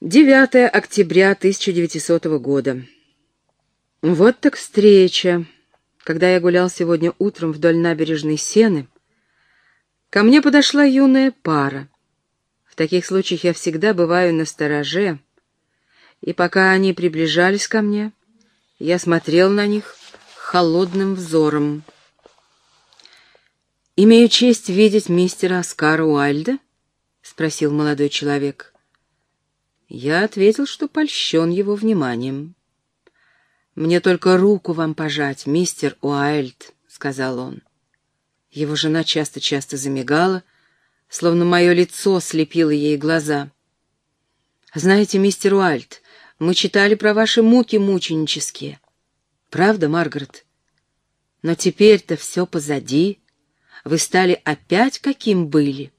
9 октября 1900 года. Вот так встреча. Когда я гулял сегодня утром вдоль набережной Сены, ко мне подошла юная пара. В таких случаях я всегда бываю на стороже, и пока они приближались ко мне, я смотрел на них холодным взором. «Имею честь видеть мистера Оскара Уайльда?» — спросил молодой человек. Я ответил, что польщен его вниманием. «Мне только руку вам пожать, мистер Уайльд», — сказал он. Его жена часто-часто замигала, словно мое лицо слепило ей глаза. «Знаете, мистер Уайльд, мы читали про ваши муки мученические. Правда, Маргарет? Но теперь-то все позади. Вы стали опять каким были».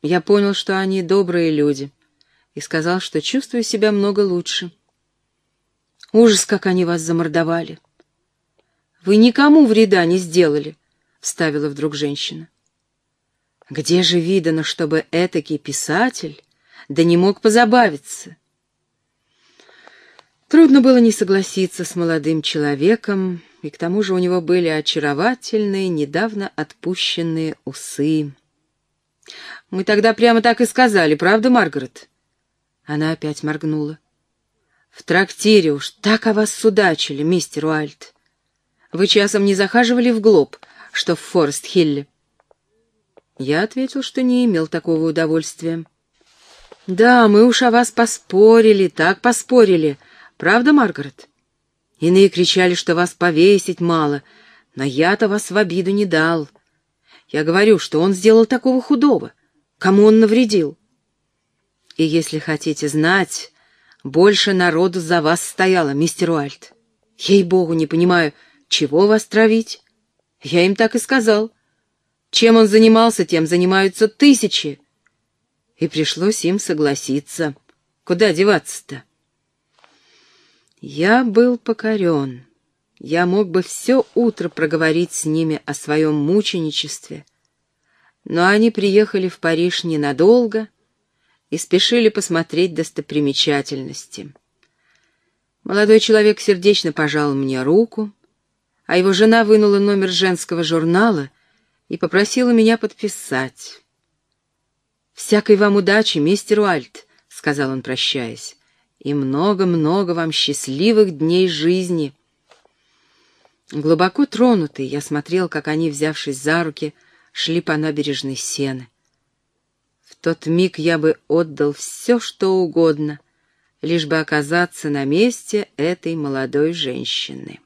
Я понял, что они добрые люди — и сказал, что чувствую себя много лучше. Ужас, как они вас замордовали. Вы никому вреда не сделали, — вставила вдруг женщина. Где же видано, чтобы этакий писатель да не мог позабавиться? Трудно было не согласиться с молодым человеком, и к тому же у него были очаровательные, недавно отпущенные усы. Мы тогда прямо так и сказали, правда, Маргарет? Она опять моргнула. «В трактире уж так о вас судачили, мистер Уальт. Вы часом не захаживали в Глоб, что в Форест-Хилле?» Я ответил, что не имел такого удовольствия. «Да, мы уж о вас поспорили, так поспорили. Правда, Маргарет? Иные кричали, что вас повесить мало, но я-то вас в обиду не дал. Я говорю, что он сделал такого худого. Кому он навредил? И если хотите знать, больше народу за вас стояло, мистер Уальт. Ей-богу, не понимаю, чего вас травить? Я им так и сказал. Чем он занимался, тем занимаются тысячи. И пришлось им согласиться. Куда деваться-то? Я был покорен. Я мог бы все утро проговорить с ними о своем мученичестве. Но они приехали в Париж ненадолго — и спешили посмотреть достопримечательности. Молодой человек сердечно пожал мне руку, а его жена вынула номер женского журнала и попросила меня подписать. «Всякой вам удачи, мистер Уальт», — сказал он, прощаясь, — «и много-много вам счастливых дней жизни». Глубоко тронутый, я смотрел, как они, взявшись за руки, шли по набережной Сены тот миг я бы отдал все, что угодно, лишь бы оказаться на месте этой молодой женщины.